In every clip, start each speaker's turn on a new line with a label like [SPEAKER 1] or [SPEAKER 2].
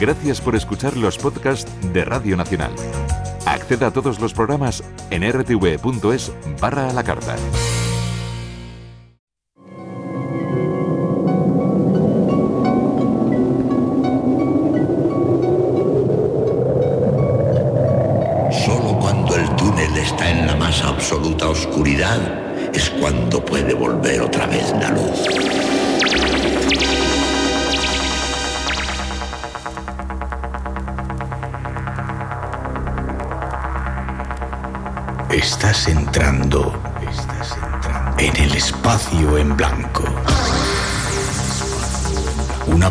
[SPEAKER 1] Gracias por escuchar los podcasts de Radio Nacional. Acceda a todos los programas en rtv.es barra a la carta.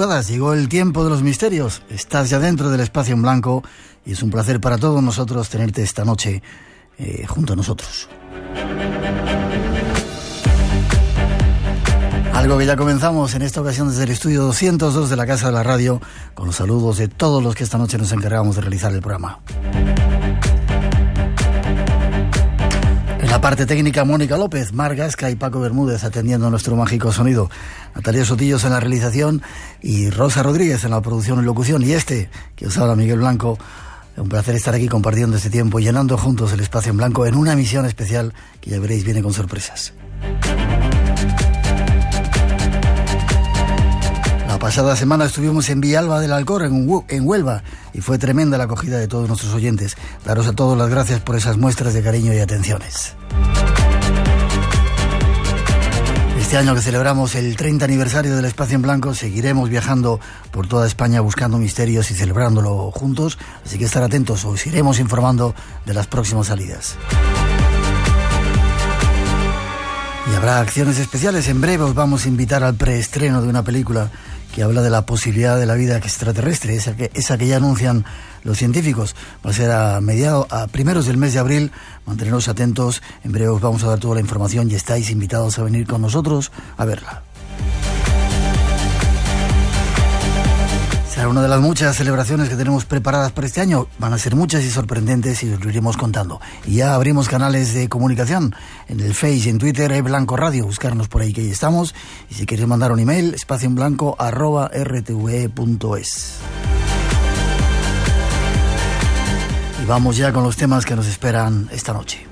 [SPEAKER 2] Madrugadas. Llegó el tiempo de los misterios. Estás ya dentro del espacio en blanco y es un placer para todos nosotros tenerte esta noche eh, junto a nosotros. Algo que ya comenzamos en esta ocasión desde el estudio 202 de la Casa de la Radio, con los saludos de todos los que esta noche nos encargamos de realizar el programa. La parte técnica, Mónica López, Mar Gasca y Paco Bermúdez atendiendo nuestro mágico sonido. Natalia Sotillos en la realización y Rosa Rodríguez en la producción y locución. Y este, que os habla Miguel Blanco. Un placer estar aquí compartiendo este tiempo, llenando juntos el espacio en blanco en una misión especial que ya veréis viene con sorpresas. La pasada semana estuvimos en Villalba del Alcor, en Huelva, y fue tremenda la acogida de todos nuestros oyentes. Daros a todos las gracias por esas muestras de cariño y atenciones. Este año que celebramos el 30 aniversario del Espacio en Blanco, seguiremos viajando por toda España buscando misterios y celebrándolo juntos, así que estar atentos, os iremos informando de las próximas salidas. Y habrá acciones especiales. En breve os vamos a invitar al preestreno de una película que habla de la posibilidad de la vida extraterrestre, esa que, esa que ya anuncian los científicos. Va a ser a mediados, a primeros del mes de abril. Manteneros atentos. En breve os vamos a dar toda la información y estáis invitados a venir con nosotros a verla. Será una de las muchas celebraciones que tenemos preparadas para este año. Van a ser muchas y sorprendentes y os lo iremos contando. Y ya abrimos canales de comunicación en el Face en Twitter, e Blanco Radio. Buscarnos por ahí que ahí estamos. Y si queréis mandar un email, espacio en blanco arroba rtve.es. vamos ya con los temas que nos esperan esta noche.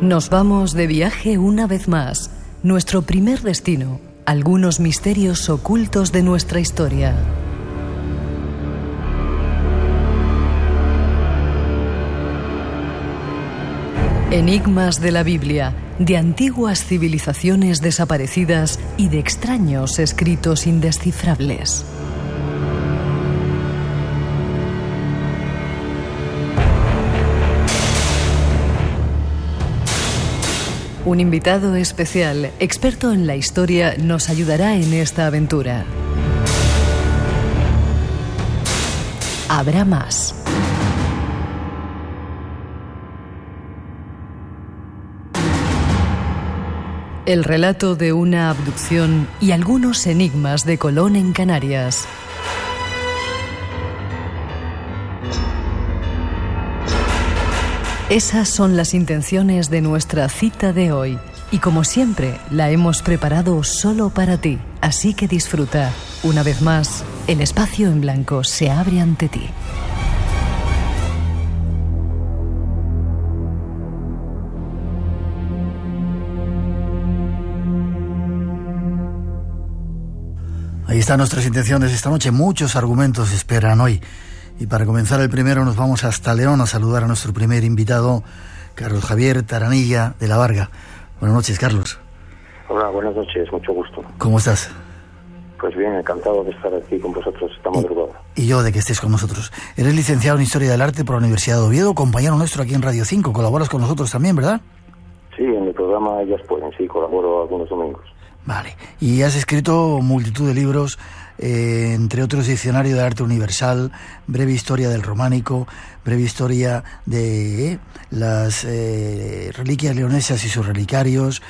[SPEAKER 3] Nos vamos de viaje una vez más. Nuestro primer destino, algunos misterios ocultos de nuestra historia. Enigmas de la Biblia, de antiguas civilizaciones desaparecidas y de extraños escritos indescifrables. Un invitado especial, experto en la historia, nos ayudará en esta aventura. Habrá más. El relato de una abducción y algunos enigmas de Colón en Canarias. Esas son las intenciones de nuestra cita de hoy. Y como siempre, la hemos preparado solo para ti. Así que disfruta. Una vez más, el espacio en blanco se abre ante ti.
[SPEAKER 2] Están nuestras intenciones esta noche. Muchos argumentos esperan hoy. Y para comenzar el primero nos vamos hasta León a saludar a nuestro primer invitado, Carlos Javier Taranilla de la Varga. Buenas noches, Carlos.
[SPEAKER 4] Hola, buenas noches, mucho gusto.
[SPEAKER 2] ¿Cómo estás?
[SPEAKER 4] Pues bien, encantado de estar aquí con vosotros esta madrugada.
[SPEAKER 2] Y yo de que estés con nosotros. Eres licenciado en Historia del Arte por la Universidad de Oviedo, compañero nuestro aquí en Radio 5. Colaboras con nosotros también, ¿verdad?
[SPEAKER 4] Sí, en el programa Ellas Pueden, sí, colaboro algunos domingos.
[SPEAKER 2] Vale. Y has escrito multitud de libros, eh, entre otros Diccionario de Arte Universal, Breve Historia del Románico, Breve Historia de eh, las eh, Reliquias Leonesas y sus Relicarios,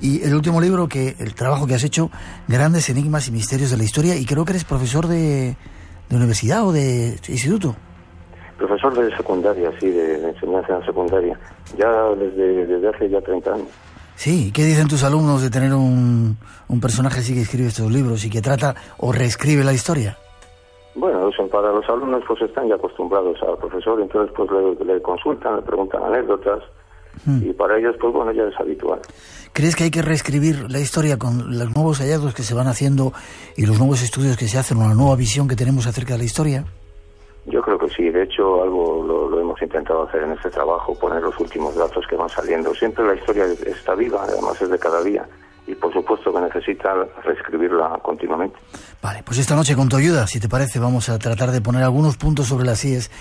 [SPEAKER 2] y el último libro, que el trabajo que has hecho, Grandes Enigmas y Misterios de la Historia, y creo que eres profesor de, de universidad o de instituto.
[SPEAKER 4] Profesor de secundaria, sí, de, enseñanza en secundaria, ya desde, desde hace ya 30 años.
[SPEAKER 2] Sí, ¿qué dicen tus alumnos de tener un, un personaje así que escribe estos libros y que trata o reescribe la historia?
[SPEAKER 4] Bueno, para los alumnos pues están ya acostumbrados al profesor, entonces pues le, le consultan, le preguntan anécdotas, y para ellos, pues bueno, ya es habitual.
[SPEAKER 2] ¿Crees que hay que reescribir la historia con los nuevos hallazgos que se van haciendo y los nuevos estudios que se hacen, una nueva visión que tenemos acerca de la historia?
[SPEAKER 4] Yo creo que sí, de hecho algo lo, hemos intentado hacer en este trabajo, poner los últimos datos que van saliendo. Siempre la historia está viva, además es de cada día, y por supuesto que necesita reescribirla continuamente.
[SPEAKER 2] Vale, pues esta noche con tu ayuda, si te parece, vamos a tratar de poner algunos puntos sobre las IES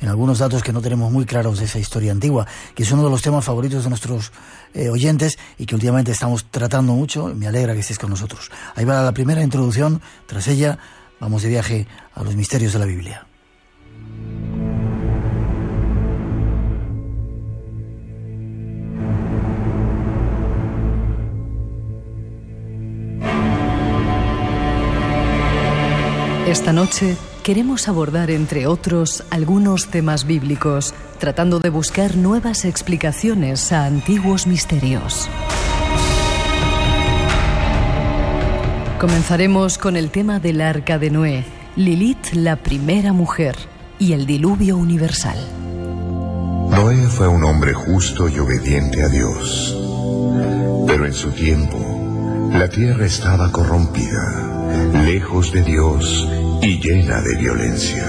[SPEAKER 2] en algunos datos que no tenemos muy claros de esa historia antigua, que es uno de los temas favoritos de nuestros eh, oyentes y que últimamente estamos tratando mucho. Me alegra que estés con nosotros. Ahí va la primera introducción, tras ella vamos de viaje a los misterios de la Biblia.
[SPEAKER 3] Esta noche queremos abordar, entre otros, algunos temas bíblicos, tratando de buscar nuevas explicaciones a antiguos misterios. Comenzaremos con el tema del arca de Noé, Lilith la primera mujer y el diluvio universal.
[SPEAKER 5] Noé fue un hombre justo y obediente a Dios, pero en su tiempo la tierra estaba corrompida lejos de Dios y llena de violencia.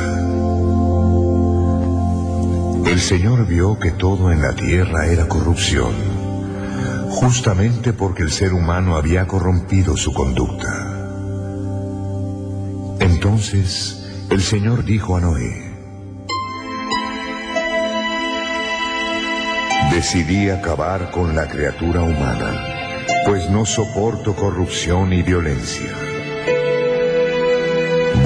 [SPEAKER 5] El Señor vio que todo en la tierra era corrupción, justamente porque el ser humano había corrompido su conducta. Entonces el Señor dijo a Noé, Decidí acabar con la criatura humana, pues no soporto corrupción y violencia.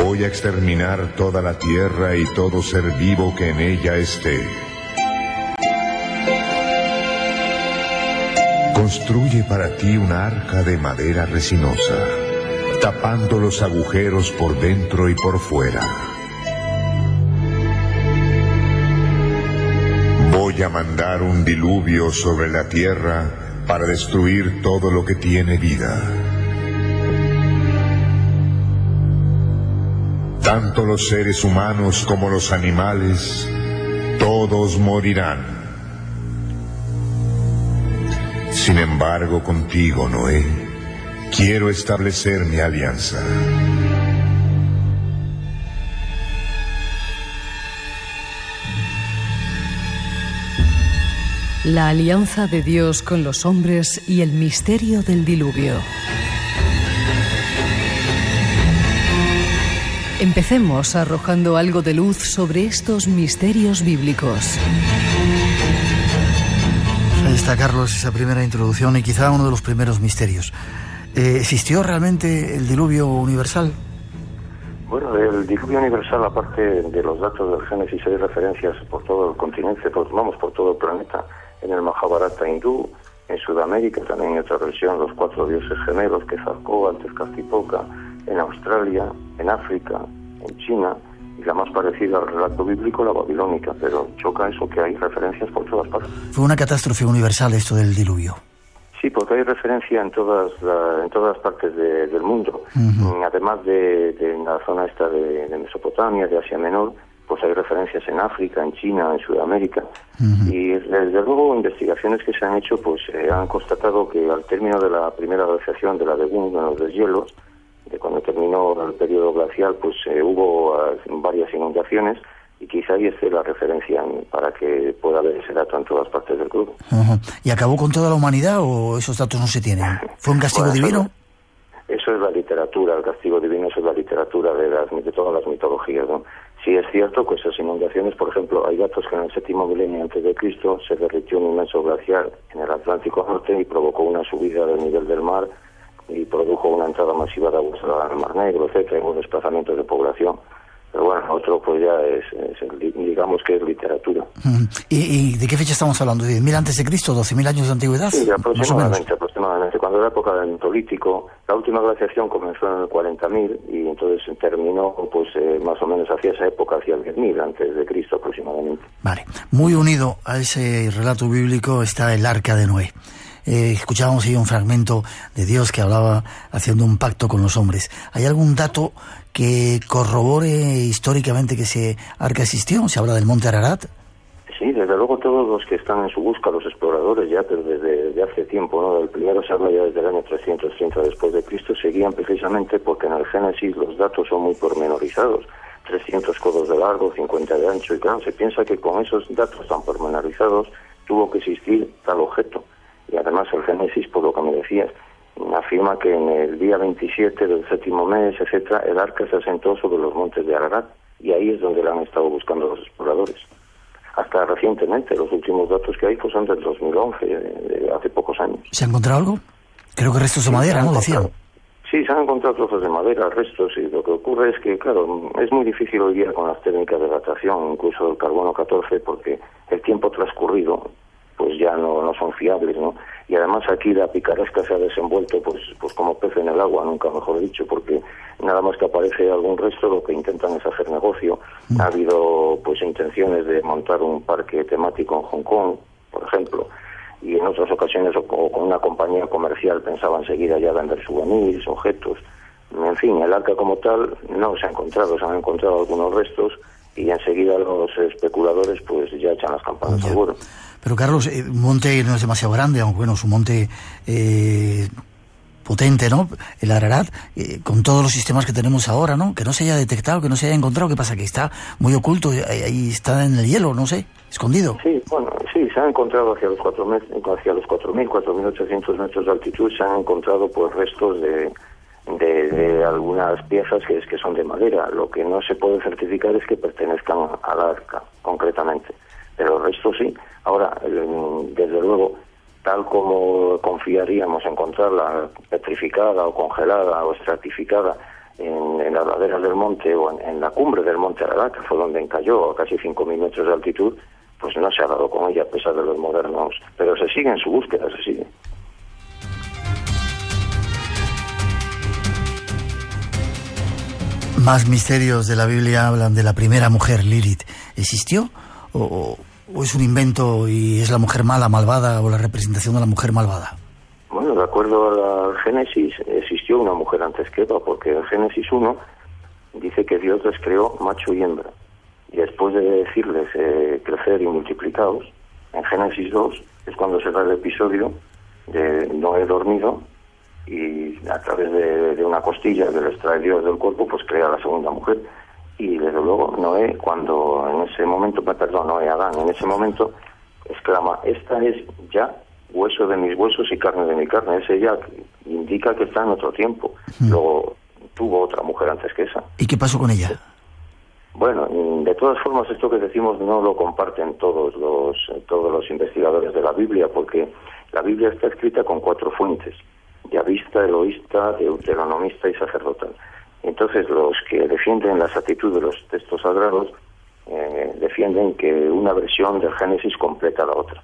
[SPEAKER 5] Voy a exterminar toda la tierra y todo ser vivo que en ella esté. Construye para ti una arca de madera resinosa, tapando los agujeros por dentro y por fuera. Voy a mandar un diluvio sobre la tierra para destruir todo lo que tiene vida. Tanto los seres humanos como los animales, todos morirán. Sin embargo, contigo, Noé, quiero establecer mi alianza.
[SPEAKER 3] La alianza de Dios con los hombres y el misterio del diluvio. Empecemos arrojando algo de luz sobre estos misterios bíblicos.
[SPEAKER 2] Ahí está, Carlos, esa primera introducción y quizá uno de los primeros misterios. Eh, ¿Existió realmente el diluvio universal?
[SPEAKER 4] Bueno, el diluvio universal, aparte de los datos del Génesis, hay referencias por todo el continente, por, vamos, por todo el planeta, en el Mahabharata hindú, en Sudamérica también en otra versión, los cuatro dioses gemelos, que antes Castipoca, en Australia, en África, en China, y la más parecida al relato bíblico, la babilónica, pero choca eso que hay referencias por todas partes.
[SPEAKER 2] Fue una catástrofe universal esto del diluvio.
[SPEAKER 4] Sí, porque hay referencia en todas la, en todas partes de, del mundo. Uh -huh. Además de, de, en la zona esta de, de, Mesopotamia, de Asia Menor, pues hay referencias en África, en China, en Sudamérica. Uh -huh. Y desde luego investigaciones que se han hecho pues eh, han constatado que al término de la primera glaciación de la de los deshielos, de cuando terminó el periodo glacial, pues eh, hubo uh, varias inundaciones y quizá ahí esté la referencia para que pueda haber ese dato en todas partes del.
[SPEAKER 2] Uh -huh. ¿Y acabó con toda la humanidad o esos datos no se tienen? ¿Fue un castigo bueno, divino?
[SPEAKER 4] Eso es la literatura, el castigo divino es la literatura de, las, todas las mitologías. ¿no? Sí es cierto que esas inundaciones, por ejemplo, hay datos que en el séptimo milenio antes de Cristo se derritió un inmenso glaciar en el Atlántico Norte y provocó una subida del nivel del mar y produjo una entrada masiva de aguas al Mar Negro, etcétera, un desplazamiento de población. Otro pues ya es, digamos que es literatura.
[SPEAKER 2] ¿Y, de qué fecha estamos hablando? ¿10.000 antes de Cristo? ¿12.000 años de antigüedad?
[SPEAKER 4] Sí, aproximadamente, aproximadamente. Cuando era época del Neolítico, la última glaciación comenzó en el 40.000 y entonces terminó pues eh, más o menos hacia esa época, hacia el 10.000 antes de Cristo aproximadamente.
[SPEAKER 2] Vale. Muy unido a ese relato bíblico está el Arca de Noé. Eh, escuchábamos ahí un fragmento de Dios que hablaba haciendo un pacto con los hombres. ¿Hay algún dato que corrobore históricamente que ese arca existió? ¿Se habla del monte Ararat?
[SPEAKER 4] Sí, desde luego todos los que están en su busca, los exploradores ya, pero desde, hace tiempo, ¿no? El primero se habla ya desde el año 330 después de Cristo, seguían precisamente porque en el Génesis los datos son muy pormenorizados. 300 codos de largo, 50 de ancho, y claro, se piensa que con esos datos tan pormenorizados tuvo que existir tal objeto. Y además el Génesis, por lo que me decías, afirma que en el día 27 del séptimo mes, etcétera, el arca se asentó sobre los montes de Ararat y ahí es donde la han estado buscando los exploradores. Hasta recientemente, los últimos datos que hay pues, son del 2011, de hace pocos años.
[SPEAKER 2] ¿Se ha encontrado algo? Creo que restos de madera, ¿no? Decían.
[SPEAKER 4] Sí, se han encontrado trozos de madera, restos, y lo que ocurre es que, claro, es muy difícil hoy día con las técnicas de datación, incluso el carbono 14, porque el tiempo transcurrido pues ya no, no son fiables, ¿no? Y además aquí la picaresca se ha desenvuelto pues, pues como pez en el agua, nunca mejor dicho, porque nada más que aparece algún resto lo que intentan es hacer negocio. Ha habido pues intenciones de montar un parque temático en Hong Kong, por ejemplo, y en otras ocasiones o, con una compañía comercial pensaban seguir allá vender souvenirs, objetos. En fin, el arca como tal no se ha encontrado, se han encontrado algunos restos y enseguida los especuladores pues ya echan las campanas seguro.
[SPEAKER 2] Pero Carlos, eh, monte no es demasiado grande, aunque bueno, es un monte eh, potente, ¿no? El Ararat, eh, con todos los sistemas que tenemos ahora, ¿no? Que no se haya detectado, que no se haya encontrado, ¿qué pasa? Que está muy oculto, ahí está en el hielo, no sé, escondido.
[SPEAKER 4] Sí, bueno, sí, se han encontrado hacia los 4.000, hacia los 4.000, 4.800 metros de altitud, se han encontrado pues restos de, de, algunas piezas que, es, que son de madera. Lo que no se puede certificar es que pertenezcan al arca, concretamente. Pero el resto sí. Ahora, desde luego, tal como confiaríamos encontrarla petrificada o congelada o estratificada en, las laderas del monte o en, la cumbre del monte Ararat, que fue donde encalló a casi 5.000 metros de altitud, pues no se ha dado con ella a pesar de los modernos. Pero se sigue en su búsqueda, se sigue.
[SPEAKER 2] Más misterios de la Biblia hablan de la primera mujer, Lilith. ¿Existió? ¿O, o es un invento y es la mujer mala, malvada o la representación de la mujer malvada?
[SPEAKER 4] Bueno, de acuerdo al Génesis, existió una mujer antes que Eva, porque en Génesis 1 dice que Dios les creó macho y hembra. Y después de decirles eh, crecer y multiplicados, en Génesis 2 es cuando se da el episodio de Noé dormido y a través de, una costilla que le extrae Dios del cuerpo, pues crea la segunda mujer y desde luego Noé cuando en ese momento, perdón, Noé Adán en ese momento exclama, esta es ya hueso de mis huesos y carne de mi carne, ese ya indica que está en otro tiempo. Luego tuvo otra mujer antes que esa.
[SPEAKER 2] ¿Y qué pasó con ella?
[SPEAKER 4] Bueno, de todas formas esto que decimos no lo comparten todos los todos los investigadores de la Biblia porque la Biblia está escrita con cuatro fuentes: yavista, eloísta, deuteronomista y sacerdotal. Entonces los que defienden la actitud de los textos sagrados eh, defienden que una versión del Génesis completa la otra.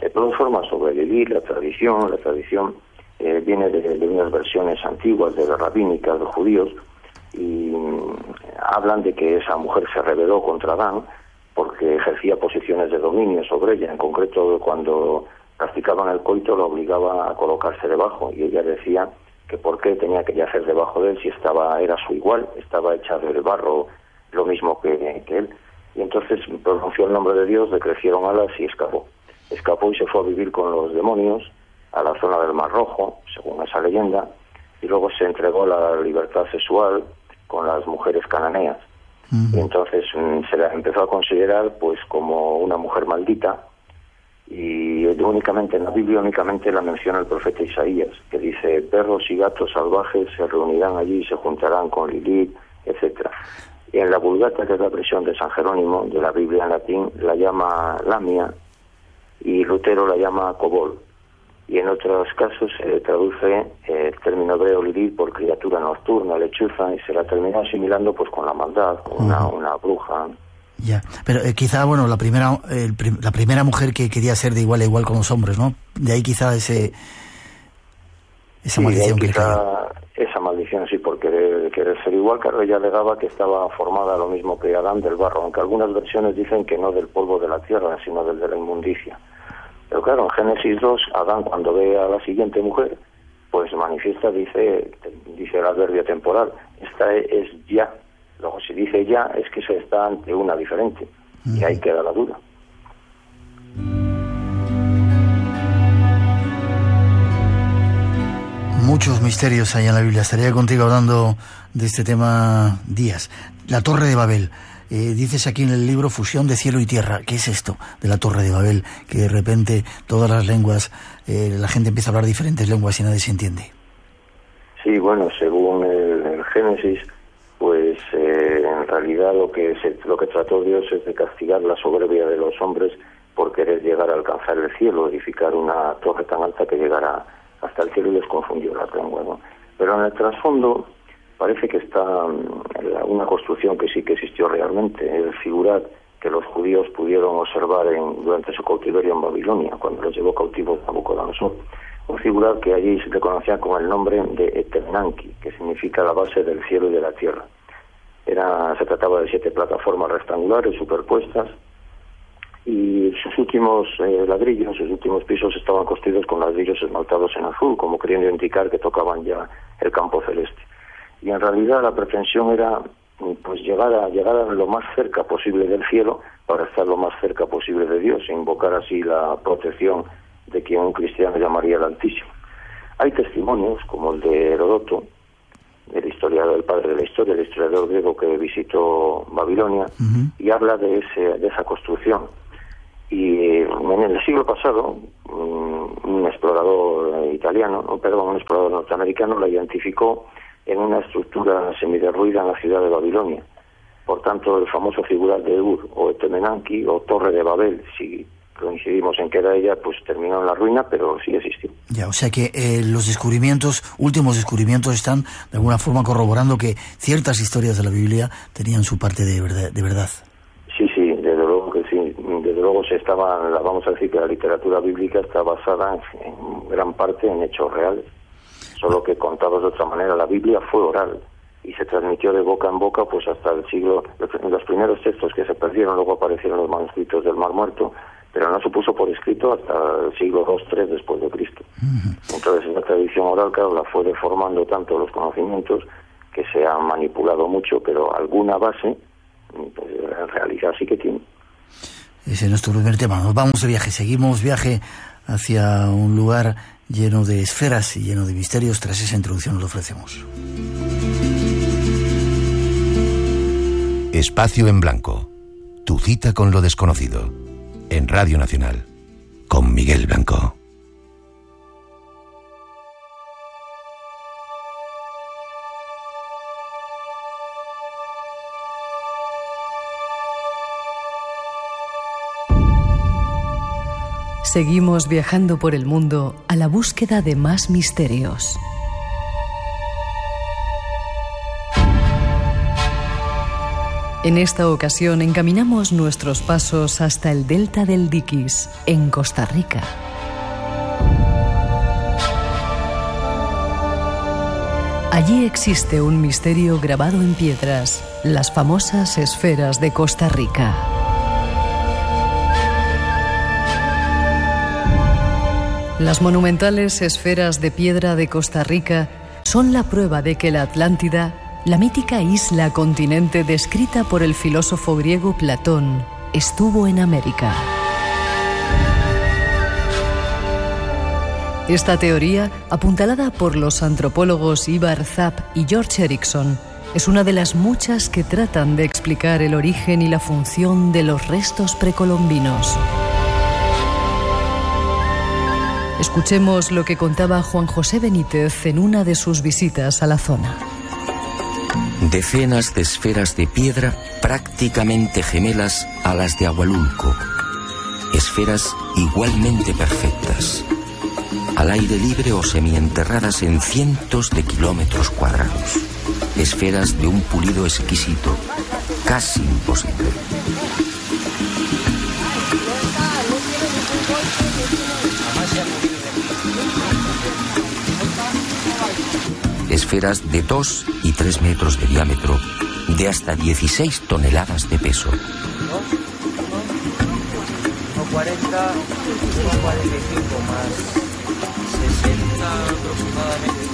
[SPEAKER 4] De todas formas, sobre Lilith, la tradición, la tradición eh, viene de, unas versiones antiguas de la rabínica de judíos y mm, hablan de que esa mujer se rebeló contra Adán porque ejercía posiciones de dominio sobre ella, en concreto cuando practicaban el coito lo obligaba a colocarse debajo y ella decía que por qué tenía que yacer debajo de él si estaba era su igual, estaba hecha del barro lo mismo que, él. Y entonces pronunció el nombre de Dios, le crecieron alas y escapó. Escapó y se fue a vivir con los demonios a la zona del Mar Rojo, según esa leyenda, y luego se entregó a la libertad sexual con las mujeres cananeas. Y entonces mm, se la empezó a considerar pues como una mujer maldita y únicamente en la Biblia únicamente la menciona el profeta Isaías, que dice perros y gatos salvajes se reunirán allí y se juntarán con Lilith, etcétera. Y en la Vulgata, que es la versión de San Jerónimo de la Biblia en latín, la llama Lamia y Lutero la llama Cobol. Y en otros casos se traduce eh, el término hebreo Lilith por criatura nocturna, lechuza, y se la termina asimilando pues con la maldad, con una, una bruja,
[SPEAKER 2] ya, pero eh, quizá, bueno, la primera, la primera mujer que quería ser de igual a igual con los hombres, ¿no? De ahí quizá ese, esa maldición que
[SPEAKER 4] Esa maldición, sí, por querer, ser igual, claro, ella alegaba que estaba formada lo mismo que Adán del barro, aunque algunas versiones dicen que no del polvo de la tierra, sino del de la inmundicia. Pero claro, en Génesis 2, Adán cuando ve a la siguiente mujer, pues manifiesta, dice, dice el adverbio temporal, esta es ya Luego, si dice ya, es que se está ante una diferente. Y ahí queda la duda.
[SPEAKER 2] Muchos misterios hay en la Biblia. Estaría contigo hablando de este tema días. La Torre de Babel. Eh, dices aquí en el libro fusión de cielo y tierra. ¿Qué es esto de la Torre de Babel? Que de repente todas las lenguas, eh, la gente empieza a hablar diferentes lenguas y nadie se entiende.
[SPEAKER 4] Sí, bueno, según el Génesis, pues eh, en realidad lo que lo que trató Dios es de castigar la soberbia de los hombres por querer llegar a alcanzar el cielo, edificar una torre tan alta que llegara hasta el cielo y les confundió la lengua. Pero en el trasfondo parece que está mm, una construcción que sí que existió realmente, el figurar que los judíos pudieron observar durante su cautiverio en Babilonia, cuando los llevó cautivos Nabucodonosor. Un figurar que allí se le conocía con el nombre de Eternanki, que significa la base del cielo y de la tierra. Era, se trataba de siete plataformas rectangulares superpuestas y sus últimos eh, ladrillos, sus últimos pisos estaban construidos con ladrillos esmaltados en azul, como queriendo indicar que tocaban ya el campo celeste. Y en realidad la pretensión era pues llegar a llegar a lo más cerca posible del cielo para estar lo más cerca posible de Dios e invocar así la protección de quien un cristiano llamaría el Altísimo. Hay testimonios como el de Herodoto el historiador, el padre de la historia, el historiador griego que visitó Babilonia, y habla de, ese, de esa construcción. Y en el siglo pasado, un, explorador italiano, no, perdón, un explorador norteamericano la identificó en una estructura semiderruida en la ciudad de Babilonia. Por tanto, el famoso figural de Ur, o Etemenanki, o Torre de Babel, si coincidimos en que era ella, pues terminó en la ruina, pero sí existió.
[SPEAKER 2] Ya, o sea que eh, los descubrimientos, últimos descubrimientos, están de alguna forma corroborando que ciertas historias de la Biblia tenían su parte de verdad. De verdad.
[SPEAKER 4] Sí, sí, desde luego que sí. Desde luego se estaba, vamos a decir que la literatura bíblica está basada en, gran parte en hechos reales, solo que contados de otra manera. La Biblia fue oral y se transmitió de boca en boca pues hasta el siglo los primeros textos que se perdieron luego aparecieron los manuscritos del Mar Muerto pero no se puso por escrito hasta el siglo II-III después de Cristo. Entonces esa tradición oral, claro, la fue deformando tanto los conocimientos que se ha manipulado mucho, pero alguna base, pues, en realidad sí que tiene.
[SPEAKER 2] Ese es nuestro primer tema. Nos vamos de viaje, seguimos viaje hacia un lugar lleno de esferas y lleno de misterios. Tras esa introducción lo ofrecemos.
[SPEAKER 1] Espacio en blanco. Tu cita con lo desconocido en Radio Nacional con Miguel Blanco.
[SPEAKER 3] Seguimos viajando por el mundo a la búsqueda de más misterios. En esta ocasión encaminamos nuestros pasos hasta el delta del Diquis, en Costa Rica. Allí existe un misterio grabado en piedras, las famosas esferas de Costa Rica. Las monumentales esferas de piedra de Costa Rica son la prueba de que la Atlántida la mítica isla continente descrita por el filósofo griego Platón estuvo en América. Esta teoría, apuntalada por los antropólogos Ibar Zapp y George Erickson, es una de las muchas que tratan de explicar el origen y la función de los restos precolombinos. Escuchemos lo que contaba Juan José Benítez en una de sus visitas a la zona.
[SPEAKER 6] Decenas de esferas de piedra prácticamente gemelas a las de Agualulco. Esferas igualmente perfectas. Al aire libre o semienterradas en cientos de kilómetros cuadrados. Esferas de un pulido exquisito, casi imposible. Esferas de 2 y 3 metros de diámetro, de hasta 16 toneladas de peso. 40, 45 más 60 aproximadamente.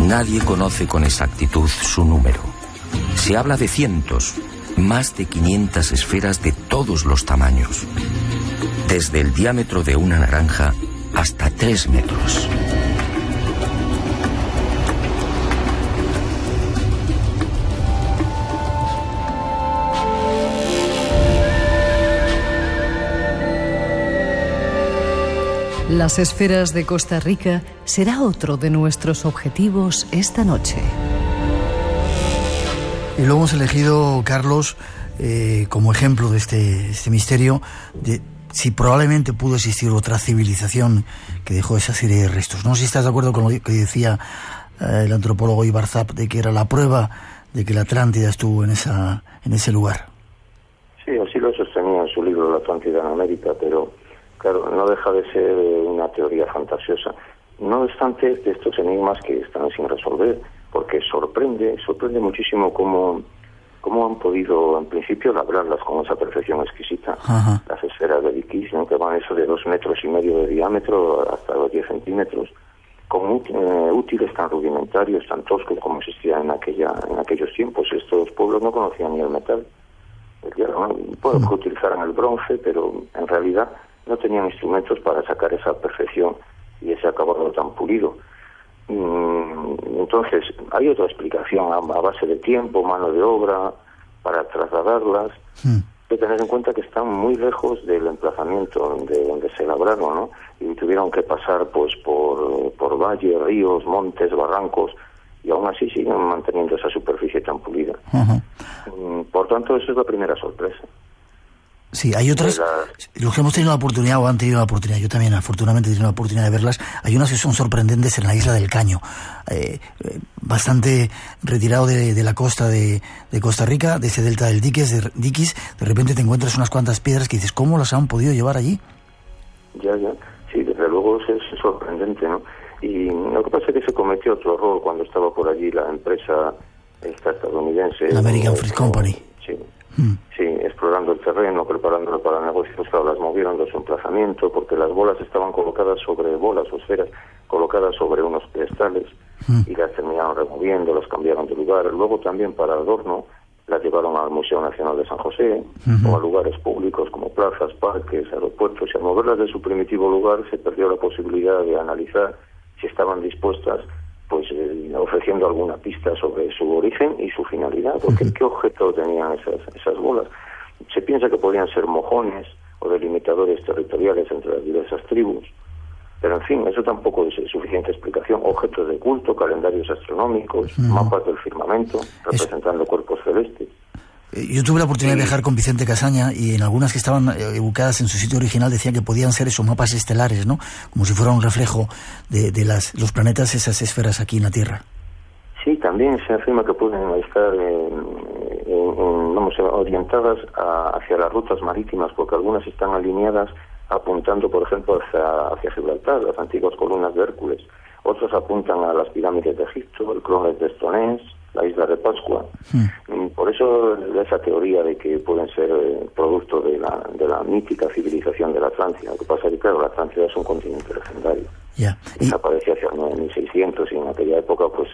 [SPEAKER 6] Nadie conoce con exactitud su número. Se habla de cientos, más de 500 esferas de todos los tamaños, desde el diámetro de una naranja hasta 3 metros.
[SPEAKER 3] Las esferas de Costa Rica será otro de nuestros objetivos esta noche.
[SPEAKER 2] Y lo hemos elegido, Carlos, eh, como ejemplo de este, este misterio, de si probablemente pudo existir otra civilización que dejó esa serie de restos. No sé si estás de acuerdo con lo que decía eh, el antropólogo Ibarzap, de que era la prueba de que la Atlántida estuvo en, esa, en ese lugar.
[SPEAKER 4] Sí, así lo sostenía en su libro La Atlántida en América, pero Claro, no deja de ser una teoría fantasiosa. No obstante, de estos enigmas que están sin resolver, porque sorprende, sorprende muchísimo cómo, cómo han podido, en principio, labrarlas con esa perfección exquisita. Las esferas de Dikis, que van eso de dos metros y medio de diámetro hasta los diez centímetros, con eh, útiles tan rudimentarios, tan toscos como existían en, aquella, en aquellos tiempos. Estos pueblos no conocían ni el metal. Pueden mm. utilizar el bronce, pero en realidad no tenían instrumentos para sacar esa perfección y ese acabado tan pulido. Mm, entonces, hay otra explicación a, base de tiempo, mano de obra, para trasladarlas. Hmm. Hay que tener en cuenta que están muy lejos del emplazamiento donde, donde se labraron, ¿no? Y tuvieron que pasar pues por, por valles, ríos, montes, barrancos, y aún así siguen manteniendo esa superficie tan pulida. Mm, por tanto, eso es la primera sorpresa.
[SPEAKER 2] Sí, hay otras, los que hemos tenido la oportunidad o han tenido la oportunidad, yo también afortunadamente he tenido la oportunidad de verlas, hay unas que son sorprendentes en la isla del Caño, eh, eh, bastante retirado de, la costa de, Costa Rica, de ese delta del Diques, de, Diquis, de repente te encuentras unas cuantas piedras que dices, ¿cómo las han podido llevar allí?
[SPEAKER 4] Ya, ya, sí, desde luego es, sorprendente, ¿no? Y lo que pasa es que se cometió otro error cuando estaba por allí la empresa esta estadounidense.
[SPEAKER 2] La American Free Company.
[SPEAKER 4] Sí, Mm. Sí, explorando el terreno, preparándolo para negocios, claro, las movieron de su emplazamiento porque las bolas estaban colocadas sobre bolas o esferas colocadas sobre unos pedestales mm. y las terminaron removiendo, las cambiaron de lugar. Luego también para adorno las llevaron al Museo Nacional de San José o a lugares públicos como plazas, parques, aeropuertos y al moverlas de su primitivo lugar se perdió la posibilidad de analizar si estaban dispuestas pues eh, ofreciendo alguna pista sobre su origen y su finalidad, porque ¿qué objeto tenían esas, esas bolas? Se piensa que podían ser mojones o delimitadores territoriales entre las diversas tribus, pero en fin, eso tampoco es suficiente explicación. Objetos de culto, calendarios astronómicos, mapas del firmamento, representando cuerpos celestes.
[SPEAKER 2] Yo tuve la oportunidad de viajar con Vicente Casaña y en algunas que estaban eh, ubicadas en su sitio original decían que podían ser esos mapas estelares, ¿no? Como si fuera un reflejo de, de las, los planetas, esas esferas aquí en la Tierra.
[SPEAKER 4] Sí, también se afirma que pueden estar vamos, orientadas hacia las rutas marítimas, porque algunas están alineadas apuntando, por ejemplo, hacia, hacia Gibraltar, las antiguas columnas de Hércules. Otras apuntan a las pirámides de Egipto, el Crones de Stonehenge, la isla de Pascua. Hmm. Por eso esa teoría de que pueden ser eh, producto de la, de la mítica civilización de la Atlántida. Lo que pasa es que, claro, la Atlántida es un continente legendario.
[SPEAKER 2] Yeah.
[SPEAKER 4] Desapareció hacia 1600 y en aquella época, pues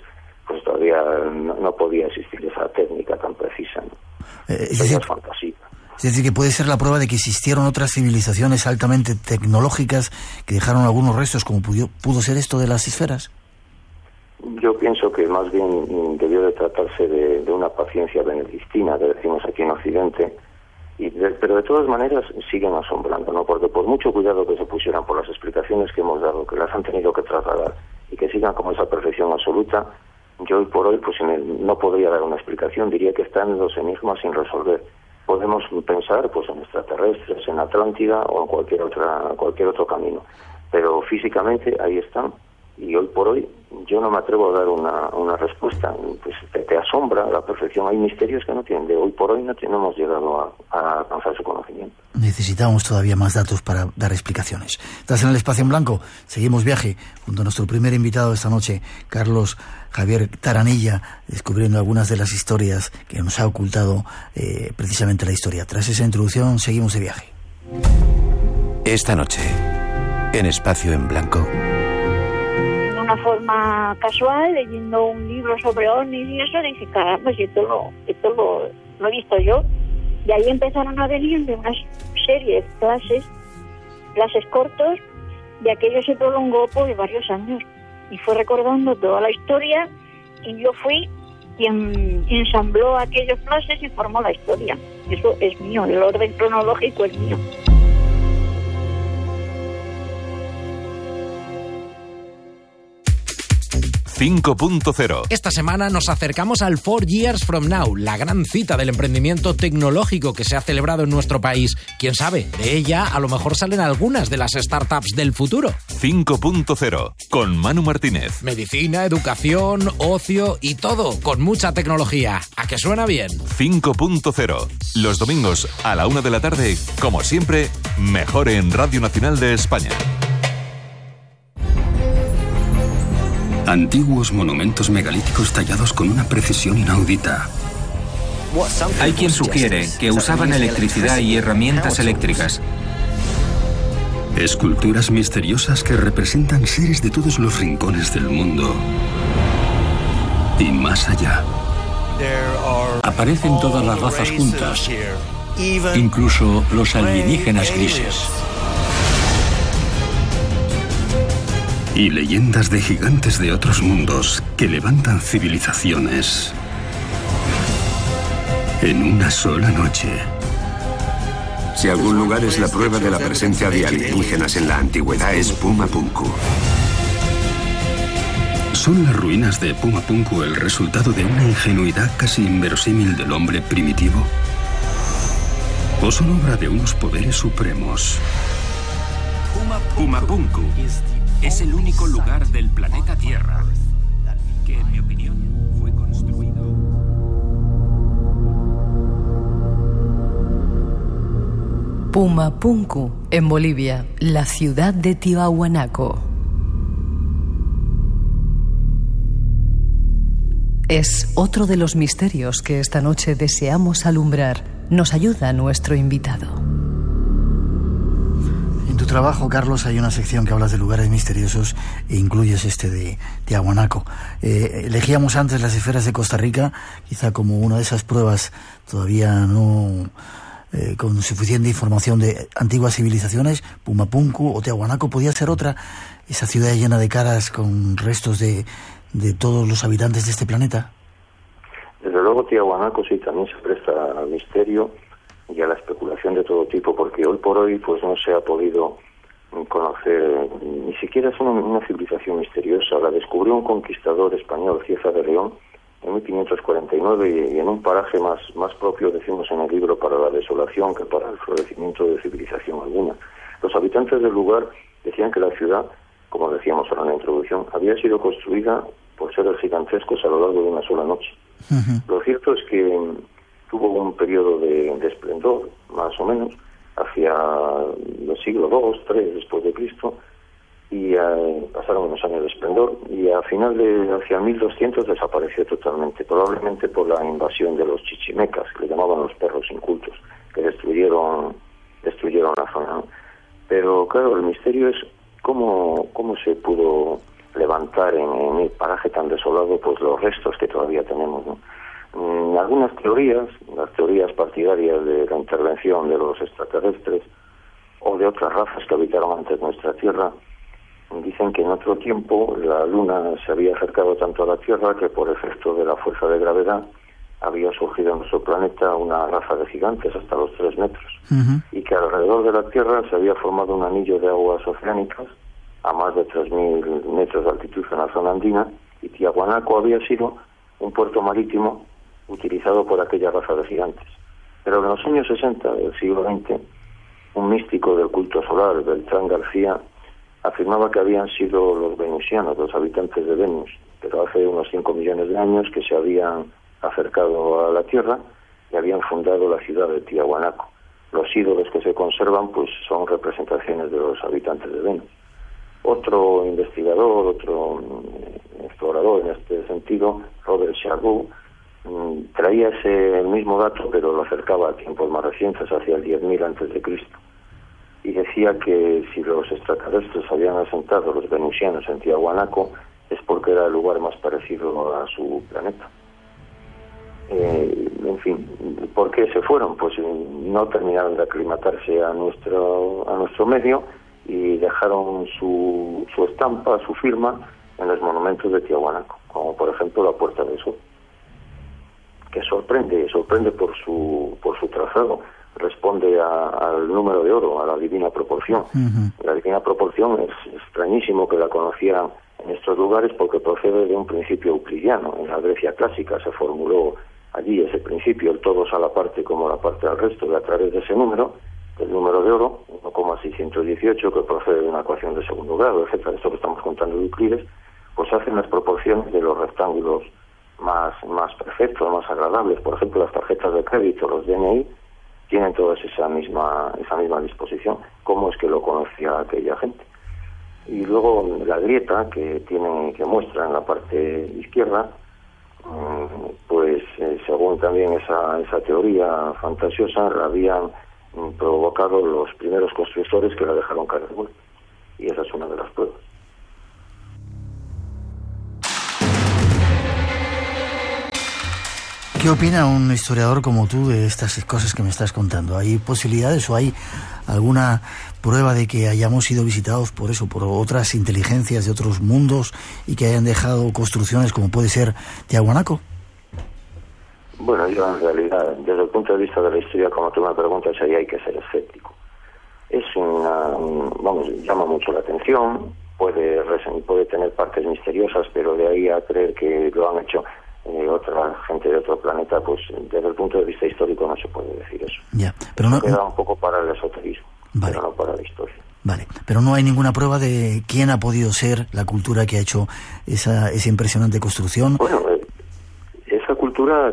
[SPEAKER 4] pues todavía no, podía existir esa técnica tan precisa.
[SPEAKER 2] ¿no? Eh, es, decir, fantasía. es decir, que puede ser la prueba de que existieron otras civilizaciones altamente tecnológicas que dejaron algunos restos, como pudo, pudo ser esto de las esferas.
[SPEAKER 4] Yo pienso que más bien debió de tratarse de, una paciencia benedictina, que decimos aquí en Occidente, pero de todas maneras siguen asombrando, ¿no? Porque por mucho cuidado que se pusieran por las explicaciones que hemos dado, que las han tenido que trasladar y que sigan como esa perfección absoluta, yo hoy por hoy pues no podría dar una explicación, diría que están los enigmas sin resolver. Podemos pensar pues en extraterrestres, en Atlántida o en cualquier otra cualquier otro camino, pero físicamente ahí están y hoy por hoy yo no me atrevo a dar una, una respuesta. Pues te, asombra la perfección. Hay misterios que no tienen. De hoy por hoy no, hemos llegado a, alcanzar su conocimiento.
[SPEAKER 2] Necesitamos todavía más datos para dar explicaciones. Estás en el espacio en blanco. Seguimos viaje junto a nuestro primer invitado esta noche, Carlos Javier Taranilla, descubriendo algunas de las historias que nos ha ocultado eh, precisamente la historia. Tras esa introducción, seguimos de viaje.
[SPEAKER 1] Esta noche, en Espacio en Blanco
[SPEAKER 7] una forma casual, leyendo un libro sobre ovnis y eso, dije, caramba, si esto lo, esto lo, he visto yo. Y ahí empezaron a venir de una serie de clases, clases cortos, y aquello se prolongó por varios años. Y fue recordando toda la historia, y yo fui quien ensambló aquellas clases y formó la historia. Eso es mío, el orden cronológico es mío.
[SPEAKER 1] 5.0.
[SPEAKER 8] Esta semana nos acercamos al 4 Years From Now, la gran cita del emprendimiento tecnológico que se ha celebrado en nuestro país. Quién sabe, de ella a lo mejor salen algunas de las startups del futuro.
[SPEAKER 1] 5.0 con Manu Martínez.
[SPEAKER 8] Medicina, educación, ocio y todo con mucha tecnología. ¿A que suena bien?
[SPEAKER 1] 5.0 los domingos a la una de la tarde, como siempre, mejor en Radio Nacional de España.
[SPEAKER 9] Antiguos monumentos megalíticos tallados con una precisión inaudita.
[SPEAKER 10] Hay quien sugiere que usaban electricidad y herramientas eléctricas.
[SPEAKER 9] Esculturas misteriosas que representan seres de todos los rincones del mundo. Y más allá.
[SPEAKER 11] Aparecen todas las razas juntas, incluso los alienígenas grises.
[SPEAKER 9] Y leyendas de gigantes de otros mundos que levantan civilizaciones en una sola noche.
[SPEAKER 12] Si algún lugar es la prueba de la presencia de alienígenas en la antigüedad es Pumapunku.
[SPEAKER 9] ¿Son las ruinas de Pumapunku el resultado de una ingenuidad casi inverosímil del hombre primitivo? ¿O son obra de unos poderes supremos?
[SPEAKER 12] Pumapunku es el único lugar del planeta Tierra que, en mi opinión, fue construido.
[SPEAKER 3] Pumapunku, en Bolivia, la ciudad de Tiahuanaco. Es otro de los misterios que esta noche deseamos alumbrar. Nos ayuda nuestro invitado
[SPEAKER 2] trabajo, Carlos, hay una sección que hablas de lugares misteriosos e incluyes este de Tiahuanaco. Eh, elegíamos antes las esferas de Costa Rica, quizá como una de esas pruebas todavía no eh, con suficiente información de antiguas civilizaciones. Pumapunku o Tiahuanaco podía ser otra, esa ciudad llena de caras con restos de, de todos los habitantes de este planeta.
[SPEAKER 4] Desde luego, Tiahuanaco sí también se presta al misterio y a la especulación de todo tipo, porque hoy por hoy pues no se ha podido conocer, ni siquiera es una, civilización misteriosa, la descubrió un conquistador español, Cieza de León, en 1549 y, en un paraje más, más propio, decimos en el libro, para la desolación que para el florecimiento de civilización alguna. Los habitantes del lugar decían que la ciudad, como decíamos ahora en la introducción, había sido construida por seres gigantescos a lo largo de una sola noche. Lo cierto es que tuvo un periodo de, esplendor, más o menos, hacia el siglo II, III después de Cristo, y eh, pasaron unos años de esplendor, y a final de hacia 1200 desapareció totalmente, probablemente por la invasión de los chichimecas, que le llamaban los perros incultos, que destruyeron, destruyeron la zona. Pero claro, el misterio es cómo, cómo se pudo levantar en, en el paraje tan desolado pues los restos que todavía tenemos. ¿no? Mm, algunas teorías, las teorías partidarias de la intervención de los extraterrestres o de otras razas que habitaron antes nuestra Tierra, dicen que en otro tiempo la Luna se había acercado tanto a la Tierra que por efecto de la fuerza de gravedad había surgido en nuestro planeta una raza de gigantes hasta los tres metros. Y que alrededor de la Tierra se había formado un anillo de aguas oceánicas a más de 3.000 metros de altitud en la zona andina y Tiahuanaco había sido un puerto marítimo utilizado por aquella raza de gigantes. Pero en los años 60 del siglo XX, un místico del culto solar, Beltrán García, afirmaba que habían sido los venusianos, los habitantes de Venus, pero hace unos 5 millones de años que se habían acercado a la Tierra y habían fundado la ciudad de Tiahuanaco. Los ídolos que se conservan pues son representaciones de los habitantes de Venus. Otro investigador, otro mm, explorador en este sentido, Robert Charbot, mm, traía ese el mismo dato, pero lo acercaba a tiempos más recientes, hacia el 10.000 antes de Cristo, y decía que si los extraterrestres habían asentado los venusianos en Tiahuanaco es porque era el lugar más parecido a su planeta. Eh, en fin, ¿por qué se fueron? Pues eh, no terminaron de aclimatarse a nuestro, a nuestro medio y dejaron su, su estampa, su firma en los monumentos de Tiahuanaco, como por ejemplo la Puerta del Sol, que sorprende, sorprende por su, por su trazado, responde al número de oro, a la divina proporción. La divina proporción es extrañísimo que la conocieran en estos lugares porque procede de un principio euclidiano. En la Grecia clásica se formuló allí ese principio, el todos a la parte como la parte al resto, y a través de ese número, el número de oro, 1,618, que procede de una ecuación de segundo grado, etcétera, esto que estamos contando de Euclides, pues hacen las proporciones de los rectángulos más, más perfectos, más agradables. Por ejemplo, las tarjetas de crédito, los DNI, tienen todas esa misma, esa misma disposición. ¿Cómo es que lo conocía aquella gente? Y luego la grieta que tiene, que muestra en la parte izquierda, Mm, pues eh, según también esa, esa teoría fantasiosa, habían mm, provocado los primeros constructores que la dejaron caer. Y esa es una de las pruebas.
[SPEAKER 2] ¿Qué opina un historiador como tú de estas cosas que me estás contando? ¿Hay posibilidades o hay alguna prueba de que hayamos sido visitados por eso, por otras inteligencias de otros mundos y que hayan dejado construcciones como puede ser Tiahuanaco?
[SPEAKER 4] Bueno, yo en realidad, desde el punto de vista de la historia, como tú me preguntas, ahí hay que ser escéptico. Es una, vamos, llama mucho la atención, puede, puede tener partes misteriosas, pero de ahí a creer que lo han hecho eh, otra gente de otro planeta, pues desde el punto de vista histórico no se puede decir eso.
[SPEAKER 2] Ya, pero no,
[SPEAKER 4] queda un poco para el esoterismo, pero no para la historia.
[SPEAKER 2] Vale, pero no hay ninguna prueba de quién ha podido ser la cultura que ha hecho esa, esa impresionante construcción.
[SPEAKER 4] Bueno, eh,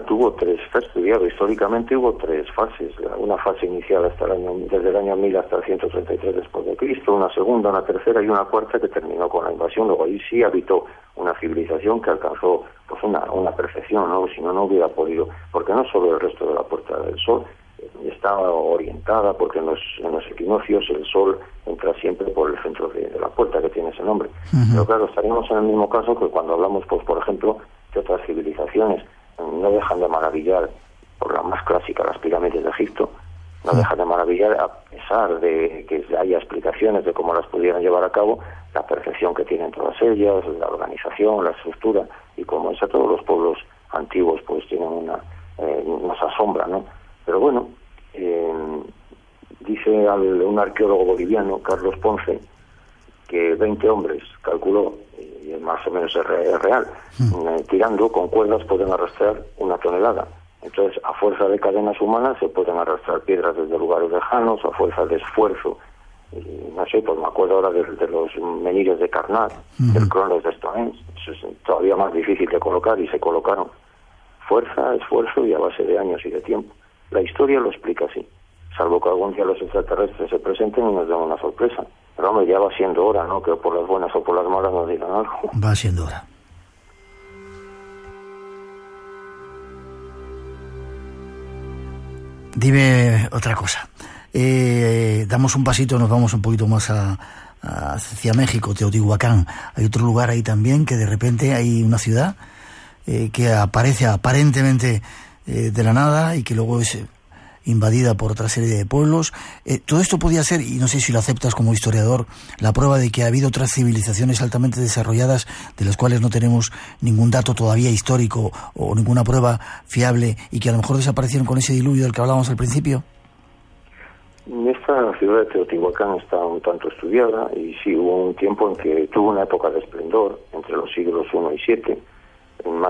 [SPEAKER 4] tuvo tres, está estudiado históricamente hubo tres fases. Una fase inicial hasta el año, desde el año 1000 hasta el 133 después de Cristo, una segunda, una tercera y una cuarta que terminó con la invasión. Luego ahí sí habitó una civilización que alcanzó pues una, una perfección, ¿no? Si no, no hubiera podido, porque no solo el resto de la Puerta del Sol eh, estaba orientada, porque en los, en los equinoccios el Sol entra siempre por el centro de, la puerta que tiene ese nombre. Pero claro, estaríamos en el mismo caso que cuando hablamos, pues por ejemplo, de otras civilizaciones, no dejan de maravillar, por la más clásica, las pirámides de Egipto, no dejan de maravillar a pesar de que haya explicaciones de cómo las pudieran llevar a cabo, la perfección que tienen todas ellas, la organización, la estructura, y como es a todos los pueblos antiguos, pues tienen una, eh, nos asombra, ¿no? Pero bueno, eh, dice un arqueólogo boliviano, Carlos Ponce, que 20 hombres, calculó, y más o menos es, real, mm. eh, tirando con cuerdas pueden arrastrar una tonelada. Entonces, a fuerza de cadenas humanas se pueden arrastrar piedras desde lugares lejanos, a fuerza de esfuerzo no sé, pues me acuerdo ahora de, los menires de Carnat, del Cronos de Stonehenge, eso es todavía más difícil de colocar y se colocaron. Fuerza, esfuerzo y a base de años y de tiempo. La historia lo explica así, salvo que algún día los extraterrestres se presenten y nos den una sorpresa. Pero ya va siendo hora, ¿no? Que por las buenas o por las malas nos digan algo.
[SPEAKER 2] Va siendo hora. Dime otra cosa. Eh, damos un pasito, nos vamos un poquito más a, hacia México, Teotihuacán. Hay otro lugar ahí también que de repente hay una ciudad eh, que aparece aparentemente eh, de la nada y que luego es invadida por otra serie de pueblos. Eh, todo esto podía ser, y no sé si lo aceptas como historiador, la prueba de que ha habido otras civilizaciones altamente desarrolladas de las cuales no tenemos ningún dato todavía histórico o ninguna prueba fiable y que a lo mejor desaparecieron con ese diluvio del que hablábamos al principio.
[SPEAKER 4] Esta ciudad de Teotihuacán está un tanto estudiada y sí hubo un tiempo en que tuvo una época de esplendor entre los siglos I y VII,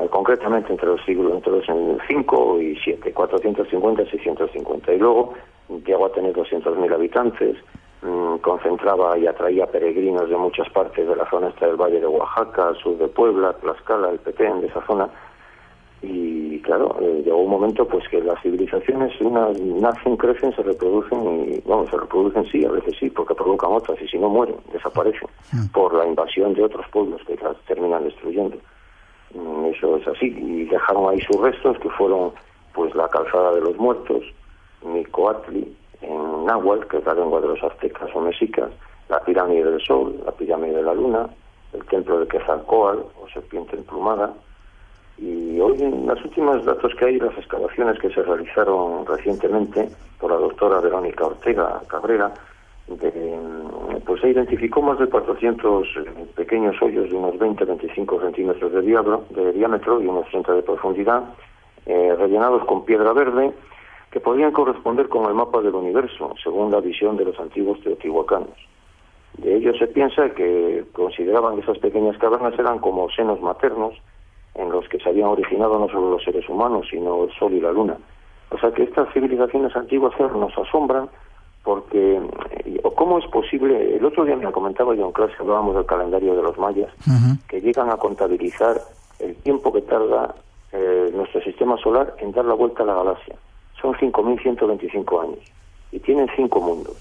[SPEAKER 4] concretamente entre los siglos entre los 5 y 7, 450 y 650. Y luego llegó a tener 200.000 habitantes, mm, concentraba y atraía peregrinos de muchas partes de la zona esta del Valle de Oaxaca, sur de Puebla, Tlaxcala, el Petén, de esa zona y claro, eh, llegó un momento pues que las civilizaciones una, nacen, crecen, se reproducen y, bueno, se reproducen sí, a veces sí, porque provocan otras y si no mueren, desaparecen mm. por la invasión de otros pueblos que las terminan destruyendo. Mm, eso es así. Y dejaron ahí sus restos que fueron pues la calzada de los muertos, Micoatli, en Nahuatl, que es la lengua de los aztecas o mexicas, la pirámide del sol, la pirámide de la luna, el templo de Quetzalcóatl o serpiente emplumada, y hoy, en las últimas datos que hay, las excavaciones que se realizaron recientemente por la doctora Verónica Ortega Cabrera, pues se identificó más de 400 eh, pequeños hoyos de unos 20-25 centímetros de, de, diámetro y unos 30 de profundidad, eh, rellenados con piedra verde, que podrían corresponder con el mapa del universo, según la visión de los antiguos teotihuacanos. De ellos se piensa que consideraban que esas pequeñas cavernas eran como senos maternos, en los que se habían originado no solo los seres humanos, sino el Sol y la Luna. O sea que estas civilizaciones antiguas nos asombran porque, eh, ¿cómo es posible? El otro día me comentaba yo en clase, hablábamos del calendario de los mayas, que llegan a contabilizar el tiempo que tarda eh, nuestro sistema solar en dar la vuelta a la galaxia. Son 5.125 años y tienen cinco mundos.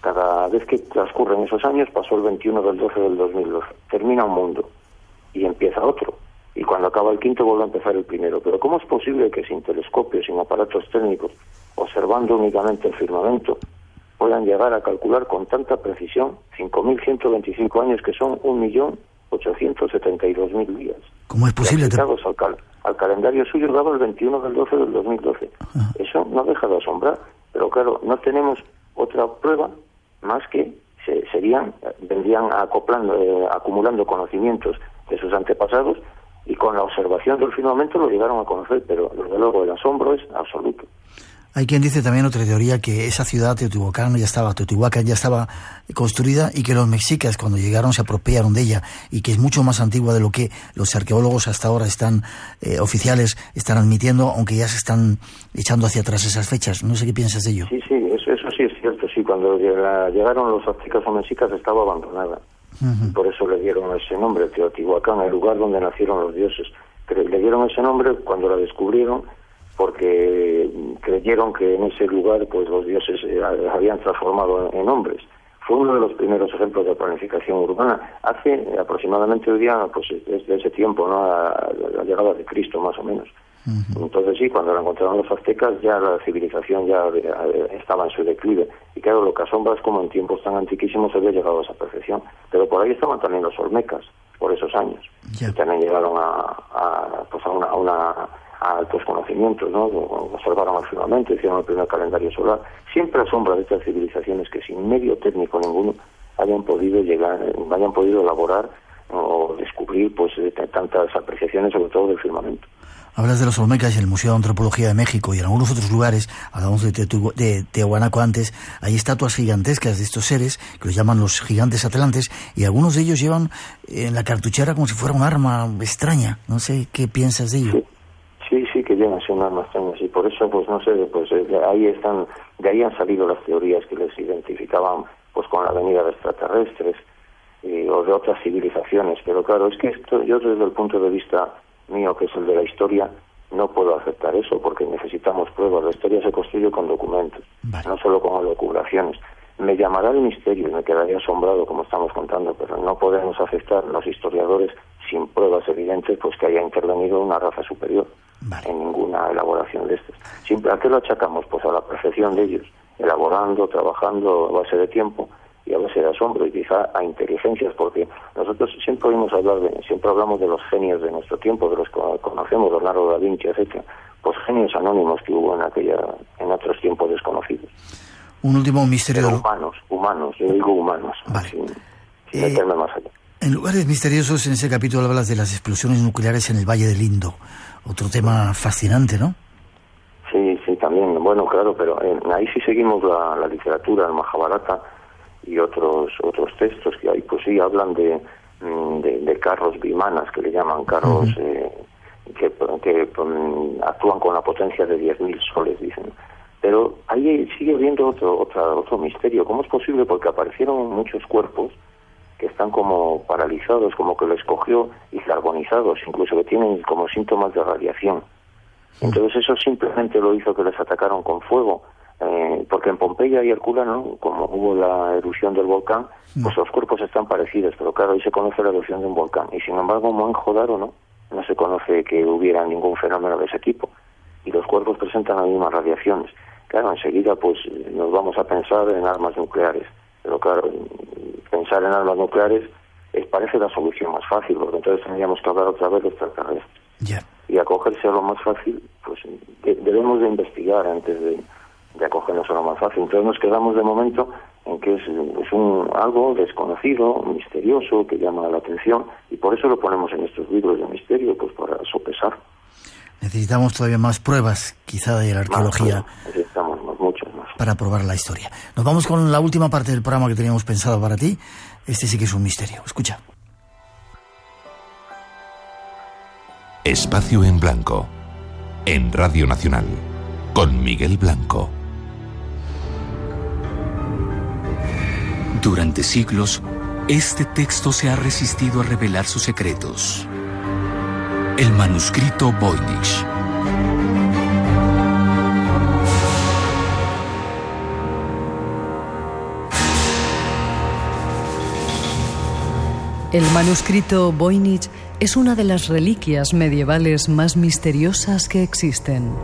[SPEAKER 4] Cada vez que transcurren esos años, pasó el 21 del 12 del 2012, termina un mundo y empieza otro y cuando acaba el quinto vuelve a empezar el primero. Pero ¿cómo es posible que sin telescopios, sin aparatos técnicos, observando únicamente el firmamento, puedan llegar a calcular con tanta precisión 5.125 años que son 1.872.000 días?
[SPEAKER 2] ¿Cómo es posible?
[SPEAKER 4] Al, al, calendario suyo daba el 21 del 12 del 2012. Eso no deja de asombrar, pero claro, no tenemos otra prueba más que se, serían, vendrían acoplando, eh, acumulando conocimientos de sus antepasados y con la observación del firmamento lo llegaron a conocer, pero desde luego el asombro es absoluto.
[SPEAKER 2] Hay quien dice también otra teoría que esa ciudad Teotihuacán ya estaba, Teotihuacán ya estaba construida y que los mexicas cuando llegaron se apropiaron de ella y que es mucho más antigua de lo que los arqueólogos hasta ahora están eh, oficiales están admitiendo, aunque ya se están echando hacia atrás esas fechas. No sé qué piensas de ello.
[SPEAKER 4] Sí, sí, eso, eso sí es cierto. Sí, cuando llegaron los aztecas o mexicas estaba abandonada. Por eso le dieron ese nombre, Teotihuacán, el lugar donde nacieron los dioses. Le dieron ese nombre cuando la descubrieron porque creyeron que en ese lugar pues los dioses se eh, habían transformado en, hombres. Fue uno de los primeros ejemplos de planificación urbana. Hace aproximadamente un día, pues desde ese tiempo, ¿no? a la llegada de Cristo más o menos. Entonces sí, cuando la encontraron los aztecas ya la civilización ya estaba en su declive. Y claro, lo que asombra es como en tiempos tan antiquísimos había llegado a esa perfección. Pero por ahí estaban también los olmecas, por esos años. Y también llegaron a, pues a, una, a altos conocimientos, ¿no? Observaron el firmamento, hicieron el primer calendario solar. Siempre asombra de estas civilizaciones que sin medio técnico ninguno hayan podido llegar, hayan podido elaborar o descubrir pues tantas apreciaciones sobre todo del firmamento.
[SPEAKER 2] Hablas de los Olmecas y el Museo de Antropología de México y en algunos otros lugares, hablamos de, de Tehuanaco antes, hay estatuas gigantescas de estos seres que los llaman los gigantes atlantes y algunos de ellos llevan en la cartuchera como si fuera un arma extraña. No sé qué piensas de ello.
[SPEAKER 4] Sí, llevan un arma extraña, y por eso, pues no sé, pues eh, ahí están, de ahí han salido las teorías que les identificaban pues con la venida de extraterrestres eh, o de otras civilizaciones, pero claro, es que esto, yo desde el punto de vista mío, que es el de la historia, no puedo aceptar eso porque necesitamos pruebas. La historia se construye con documentos, no solo con elucubraciones. Me llamará el misterio y me quedaría asombrado como estamos contando, pero no podemos aceptar los historiadores sin pruebas evidentes pues que haya intervenido una raza superior en ninguna elaboración de estas. Siempre, ¿A qué lo achacamos? Pues a la perfección de ellos, elaborando, trabajando a base de tiempo y a veces de asombro y quizá a inteligencias, porque nosotros siempre oímos hablar, de, siempre hablamos de los genios de nuestro tiempo, de los que conocemos, Leonardo da Vinci, etcétera, pues genios anónimos que hubo en aquella, en otros tiempos desconocidos.
[SPEAKER 2] Un último misterio.
[SPEAKER 4] humanos, humanos, yo digo humanos.
[SPEAKER 2] Vale.
[SPEAKER 4] Sin, meterme más allá.
[SPEAKER 2] En lugares misteriosos, en ese capítulo hablas de las explosiones nucleares en el Valle del Indo. Otro tema fascinante, ¿no?
[SPEAKER 4] Sí, sí, también. Bueno, claro, pero ahí sí seguimos la, literatura, el Mahabharata y otros otros textos que hay, pues sí, hablan de, mm, de, carros bimanas, que le llaman carros eh, que, que mm, actúan con la potencia de 10.000 soles, dicen. Pero ahí sigue habiendo otro, otro, otro misterio. ¿Cómo es posible? Porque aparecieron muchos cuerpos que están como paralizados, como que les cogió y carbonizados, incluso que tienen como síntomas de radiación. Entonces eso simplemente lo hizo que les atacaron con fuego, eh, porque en Pompeya y Herculano, como hubo la erupción del volcán, pues los cuerpos están parecidos, pero claro, ahí se conoce la erupción de un volcán. Y sin embargo, en Jodaro no, no se conoce que hubiera ningún fenómeno de ese tipo. Y los cuerpos presentan las mismas radiaciones. Claro, enseguida pues nos vamos a pensar en armas nucleares. Pero claro, pensar en armas nucleares es, parece la solución más fácil, porque entonces tendríamos que hablar otra vez de extraterrestres. Y acogerse a lo más fácil, pues debemos de investigar antes de, acogernos a lo más fácil. Entonces nos quedamos de momento en que es, es un algo desconocido, misterioso, que llama la atención, y por eso lo ponemos en estos libros de misterio, pues para sopesar.
[SPEAKER 2] Necesitamos todavía más pruebas, quizá de la arqueología.
[SPEAKER 4] necesitamos.
[SPEAKER 2] Para probar la historia. Nos vamos con la última parte del programa que teníamos pensado para ti. Este sí que es un misterio. Escucha.
[SPEAKER 1] Espacio en Blanco. En Radio Nacional. Con Miguel Blanco.
[SPEAKER 13] Durante siglos, este texto se ha resistido a revelar sus secretos. El manuscrito Voynich.
[SPEAKER 3] El manuscrito Voynich es una de las reliquias medievales más misteriosas que existen.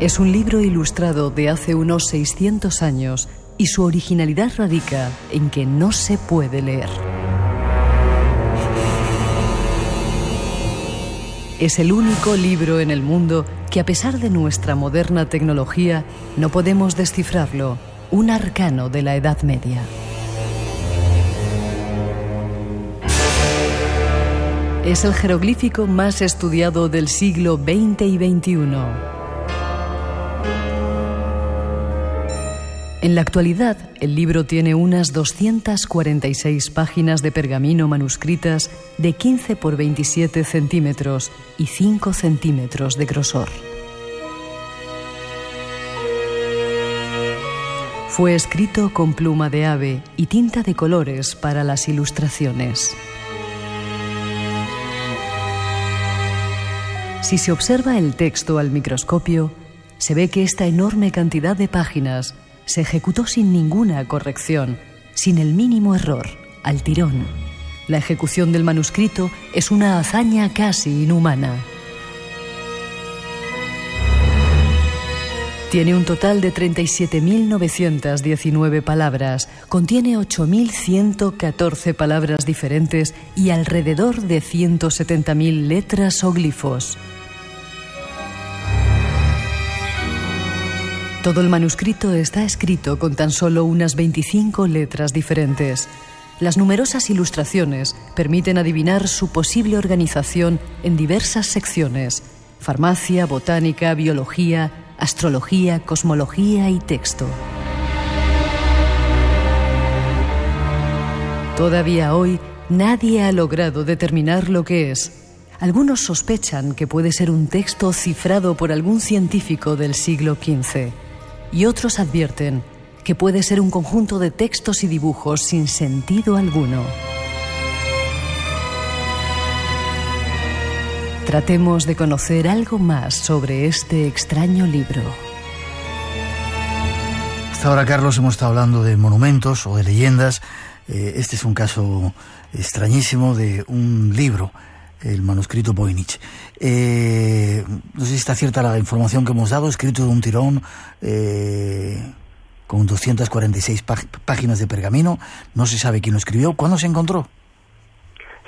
[SPEAKER 3] Es un libro ilustrado de hace unos 600 años y su originalidad radica en que no se puede leer. Es el único libro en el mundo que a pesar de nuestra moderna tecnología no podemos descifrarlo, un arcano de la Edad Media. Es el jeroglífico más estudiado del siglo XX y XXI. En la actualidad, el libro tiene unas 246 páginas de pergamino manuscritas de 15 por 27 centímetros y 5 centímetros de grosor. Fue escrito con pluma de ave y tinta de colores para las ilustraciones. Si se observa el texto al microscopio, se ve que esta enorme cantidad de páginas se ejecutó sin ninguna corrección, sin el mínimo error, al tirón. La ejecución del manuscrito es una hazaña casi inhumana. Tiene un total de 37.919 palabras, contiene 8.114 palabras diferentes y alrededor de 170.000 letras o glifos. Todo el manuscrito está escrito con tan solo unas 25 letras diferentes. Las numerosas ilustraciones permiten adivinar su posible organización en diversas secciones, farmacia, botánica, biología, astrología, cosmología y texto. Todavía hoy nadie ha logrado determinar lo que es. Algunos sospechan que puede ser un texto cifrado por algún científico del siglo XV y otros advierten que puede ser un conjunto de textos y dibujos sin sentido alguno. Tratemos de conocer algo más sobre este extraño libro.
[SPEAKER 2] Hasta ahora, Carlos, hemos estado hablando de monumentos o de leyendas. Eh, este es un caso extrañísimo de un libro el manuscrito Voynich. Eh, no sé si está cierta la información que hemos dado, escrito de un tirón eh, con 246 páginas de pergamino. No se sabe quién lo escribió. ¿Cuándo se encontró?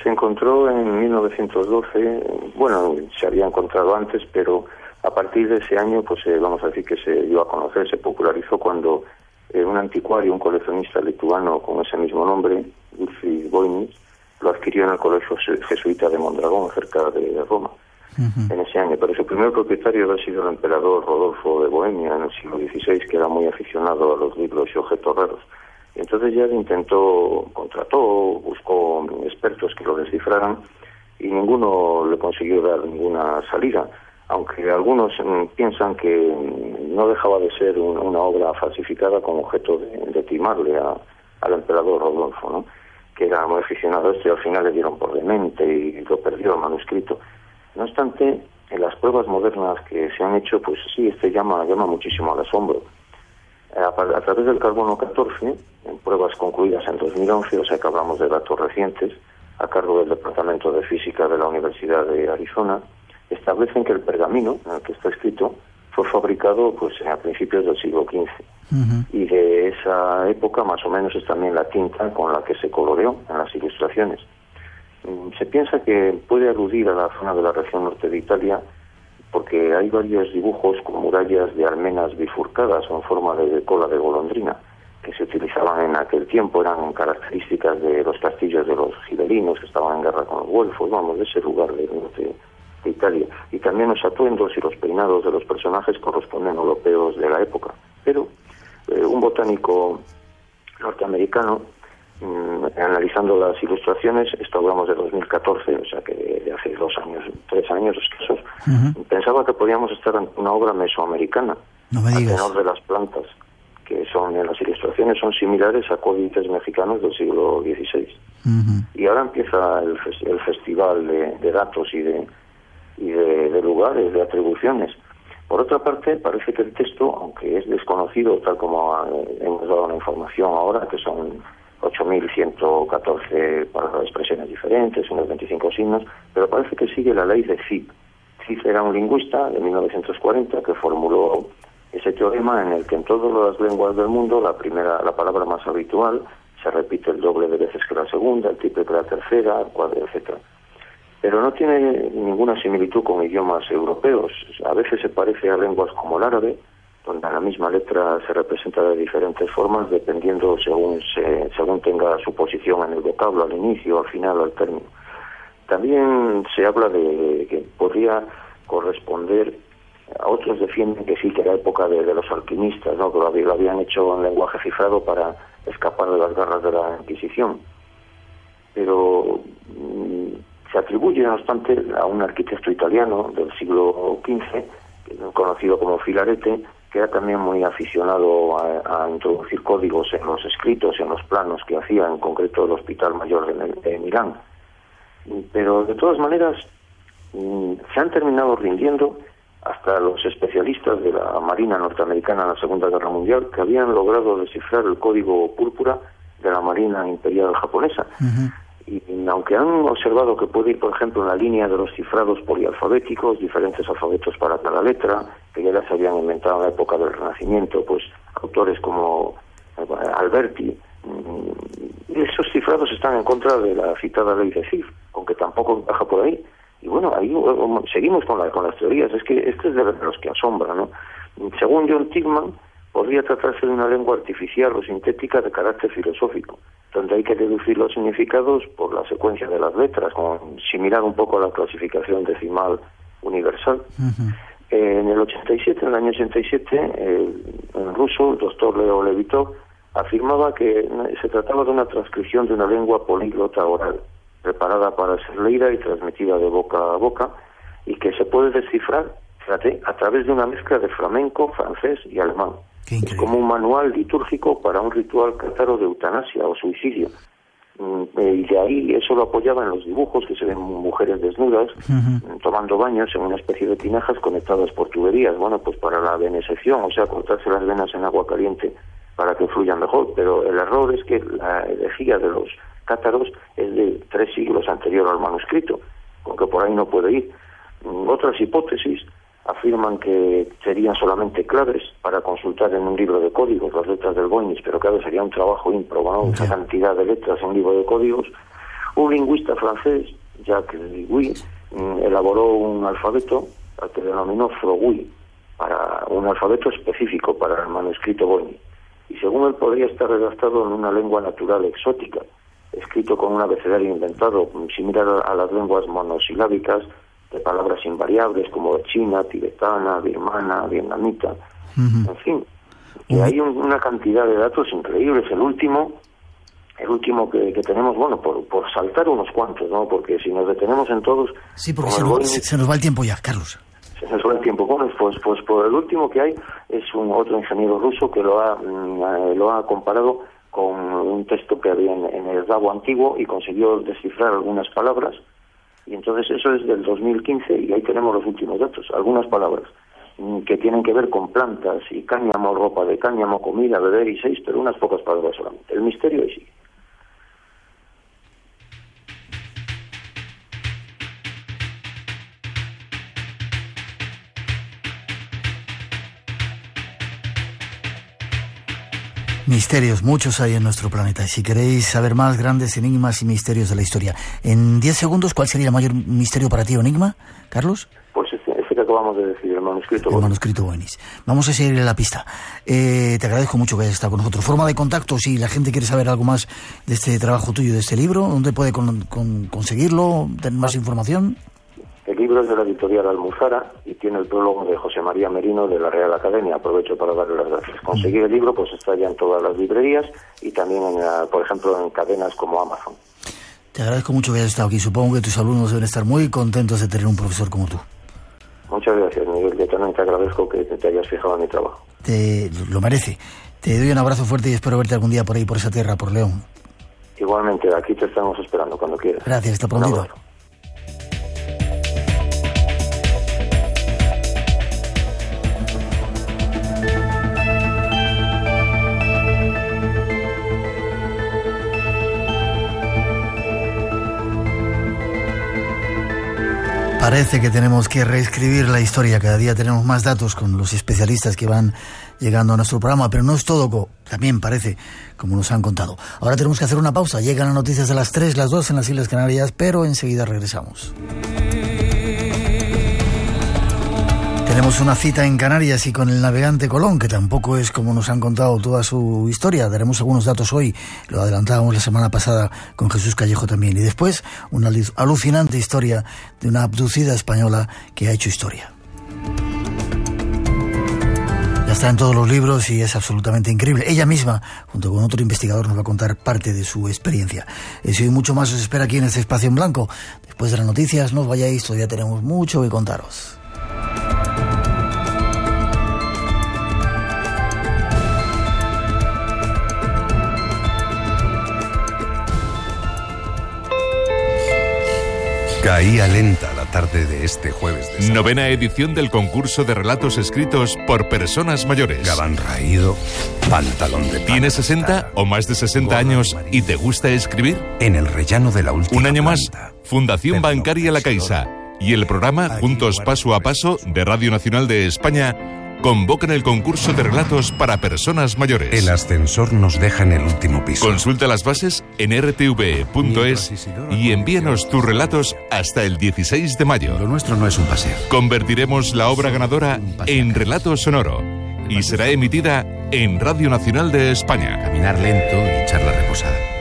[SPEAKER 4] Se encontró en 1912, bueno, se había encontrado antes, pero a partir de ese año, pues eh, vamos a decir que se dio a conocer, se popularizó cuando eh, un anticuario, un coleccionista lituano con ese mismo nombre, Gutfrid Voynich, lo adquirió en el colegio jesuita de Mondragón, cerca de Roma, en ese año. Pero su primer propietario había sido el emperador Rodolfo de Bohemia en el siglo XVI, que era muy aficionado a los libros y objetos raros. Entonces ya intentó, contrató, buscó expertos que lo descifraran y ninguno le consiguió dar ninguna salida, aunque algunos mm, piensan que mm, no dejaba de ser una obra falsificada con objeto de, timarle al emperador Rodolfo, ¿no? que era muy aficionado a esto y al final le dieron por demente y lo perdió el manuscrito. No obstante, en las pruebas modernas que se han hecho, pues sí, este llama, llama muchísimo al asombro. Eh, a, través del carbono 14, en pruebas concluidas en 2011, o sea que hablamos de datos recientes, a cargo del Departamento de Física de la Universidad de Arizona, establecen que el pergamino en el que está escrito fue fabricado pues a principios del siglo XV y de esa época más o menos es también la tinta con la que se coloreó en las ilustraciones. Mm, se piensa que puede aludir a la zona de la región norte de Italia porque hay varios dibujos con murallas de almenas bifurcadas en forma de cola de golondrina que se utilizaban en aquel tiempo, eran características de los castillos de los gibelinos que estaban en guerra con los güelfos, vamos, de ese lugar de Italia. Y también los atuendos y los peinados de los personajes corresponden europeos de la época. Pero eh, un botánico norteamericano, mm, analizando las ilustraciones, esto hablamos de 2014, o sea que de hace dos años, tres años escasos, pensaba que podíamos estar en una obra mesoamericana,
[SPEAKER 2] no me digas.
[SPEAKER 4] tenor de las plantas, que son en las ilustraciones son similares a códices mexicanos del siglo XVI. Y ahora empieza el, el festival de, datos y de, y de lugares, de atribuciones. Por otra parte, parece que el texto, aunque es desconocido, tal como hemos dado la información ahora, que son 8.114 para expresiones diferentes, unos 25 signos, pero parece que sigue la ley de Zip. Zip era un lingüista de 1940 que formuló ese teorema en el que en todas las lenguas del mundo la primera, la palabra más habitual se repite el doble de veces que la segunda, el triple que la tercera, el cuadro, etcétera pero no tiene ninguna similitud con idiomas europeos. A veces se parece a lenguas como el árabe, donde la misma letra se representa de diferentes formas dependiendo según se, según tenga su posición en el vocablo al inicio, al final al término. También se habla de que podría corresponder a otros defienden que sí que era época de, los alquimistas, ¿no? que lo, habían hecho en lenguaje cifrado para escapar de las garras de la Inquisición. Pero mm, se atribuye, no obstante, a un arquitecto italiano del siglo XV, conocido como Filarete, que era también muy aficionado a, introducir códigos en los escritos, en los planos que hacía, en concreto el Hospital Mayor de, Milán. Pero de todas maneras, mm, se han terminado rindiendo hasta los especialistas de la Marina norteamericana en la Segunda Guerra Mundial, que habían logrado descifrar el código púrpura de la Marina Imperial japonesa y aunque han observado que puede ir, por ejemplo, en la línea de los cifrados polialfabéticos, diferentes alfabetos para cada letra, que ya las habían inventado en la época del Renacimiento, pues autores como eh, Alberti, mm, esos cifrados están en contra de la citada ley de CIF, aunque tampoco encaja por ahí. Y bueno, ahí eh, seguimos con, la, con las teorías, es que este es de los que asombra, ¿no? Según John Tigman, podría tratarse de una lengua artificial o sintética de carácter filosófico donde hay que deducir los significados por la secuencia de las letras, similar un poco a la clasificación decimal universal. en el 87, en el año 87, el, ruso, el doctor Leo Levitov, afirmaba que se trataba de una transcripción de una lengua políglota oral, preparada para ser leída y transmitida de boca a boca, y que se puede descifrar, fíjate, a través de una mezcla de flamenco, francés y alemán como un manual litúrgico para un ritual cátaro de eutanasia o suicidio. Mm, eh, y de ahí eso lo apoyaba en los dibujos que se ven mujeres desnudas mm, tomando baños en una especie de tinajas conectadas por tuberías. Bueno, pues para la venesección, o sea, cortarse las venas en agua caliente para que fluyan mejor. Pero el error es que la herejía de los cátaros es de tres siglos anterior al manuscrito, aunque por ahí no puede ir. Mm, otras hipótesis afirman que serían solamente claves para consultar en un libro de códigos las letras del Voynich, pero claro, sería un trabajo improbado, una cantidad de letras en un libro de códigos. Un lingüista francés, Jacques Ligui, mm, elaboró un alfabeto al que denominó Frogui, para un alfabeto específico para el manuscrito Boni. Y según él podría estar redactado en una lengua natural exótica, escrito con un abecedario inventado, similar a las lenguas monosilábicas de palabras invariables como china, tibetana, birmana, vietnamita, en fin. Y hay una cantidad de datos increíbles. El último, el último que, tenemos, bueno, por, por saltar unos cuantos, ¿no? Porque si nos detenemos en todos...
[SPEAKER 2] Sí, porque se nos, se nos va el tiempo ya, Carlos
[SPEAKER 4] se nos va el tiempo. Bueno, pues, pues por el último que hay es un otro ingeniero ruso que lo ha, mm, eh, lo ha comparado con un texto que había en, el Davo antiguo y consiguió descifrar algunas palabras. Y entonces eso es del 2015 y ahí tenemos los últimos datos, algunas palabras mm, que tienen que ver con plantas y cáñamo, ropa de cáñamo, comida, beber y seis, pero unas pocas palabras solamente. El misterio ahí
[SPEAKER 2] Misterios, muchos hay en nuestro planeta. Y si queréis saber más grandes enigmas y misterios de la historia, en 10 segundos, ¿cuál sería el mayor misterio para ti, enigma, Carlos?
[SPEAKER 4] Pues ese, que acabamos de decir, el manuscrito
[SPEAKER 2] El manuscrito Boenis. Vamos a seguir en la pista. Eh, te agradezco mucho que hayas estado con nosotros. Forma de contacto, si la gente quiere saber algo más de este trabajo tuyo, de este libro, ¿dónde puede conseguirlo? ¿Tener más información?
[SPEAKER 4] El libro es de la editorial Almuzara y tiene el prólogo de José María Merino de la Real Academia. Aprovecho para darle las gracias. Conseguir el libro pues está ya en todas las librerías y también, en, por ejemplo, en cadenas como Amazon.
[SPEAKER 2] Te agradezco mucho que hayas estado aquí. Supongo que tus alumnos deben estar muy contentos de tener un profesor como tú.
[SPEAKER 4] Muchas gracias, Miguel. Yo también te agradezco que te hayas fijado en mi trabajo.
[SPEAKER 2] Te lo merece. Te doy un abrazo fuerte y espero verte algún día por ahí, por esa tierra, por León.
[SPEAKER 4] Igualmente, aquí te estamos esperando cuando quieras.
[SPEAKER 2] Gracias, hasta pronto. Parece que tenemos que reescribir la historia. Cada día tenemos más datos con los especialistas que van llegando a nuestro programa, pero no es todo, también parece, como nos han contado. Ahora tenemos que hacer una pausa. Llegan las noticias de las 3, las 2 en las Islas Canarias, pero enseguida regresamos. Tenemos una cita en Canarias y con el navegante Colón, que tampoco es como nos han contado toda su historia. Daremos algunos datos hoy, lo adelantábamos la semana pasada con Jesús Callejo también. Y después una alucinante historia de una abducida española que ha hecho historia. Ya está en todos los libros y es absolutamente increíble. Ella misma, junto con otro investigador, nos va a contar parte de su experiencia. Eso y mucho más os espera aquí en este espacio en blanco. Después de las noticias, no os vayáis, todavía tenemos mucho que contaros.
[SPEAKER 14] Caía lenta la tarde de este jueves.
[SPEAKER 1] De Novena edición del concurso de relatos escritos por personas mayores.
[SPEAKER 14] Gabán raído, pantalón de
[SPEAKER 1] ¿Tienes 60 o más de 60 años y te gusta escribir?
[SPEAKER 14] En el rellano de la última
[SPEAKER 1] Un año más, Fundación Bancaria La Caixa y el programa Juntos Paso a Paso de Radio Nacional de España convocan el concurso de relatos para personas mayores.
[SPEAKER 14] El ascensor nos deja en el último piso.
[SPEAKER 1] Consulta las bases en rtv.es y envíanos tus relatos hasta el 16 de mayo.
[SPEAKER 14] Lo nuestro no es un paseo.
[SPEAKER 1] Convertiremos la obra ganadora en relato sonoro y será emitida en Radio Nacional de España.
[SPEAKER 14] Caminar lento y charla reposada.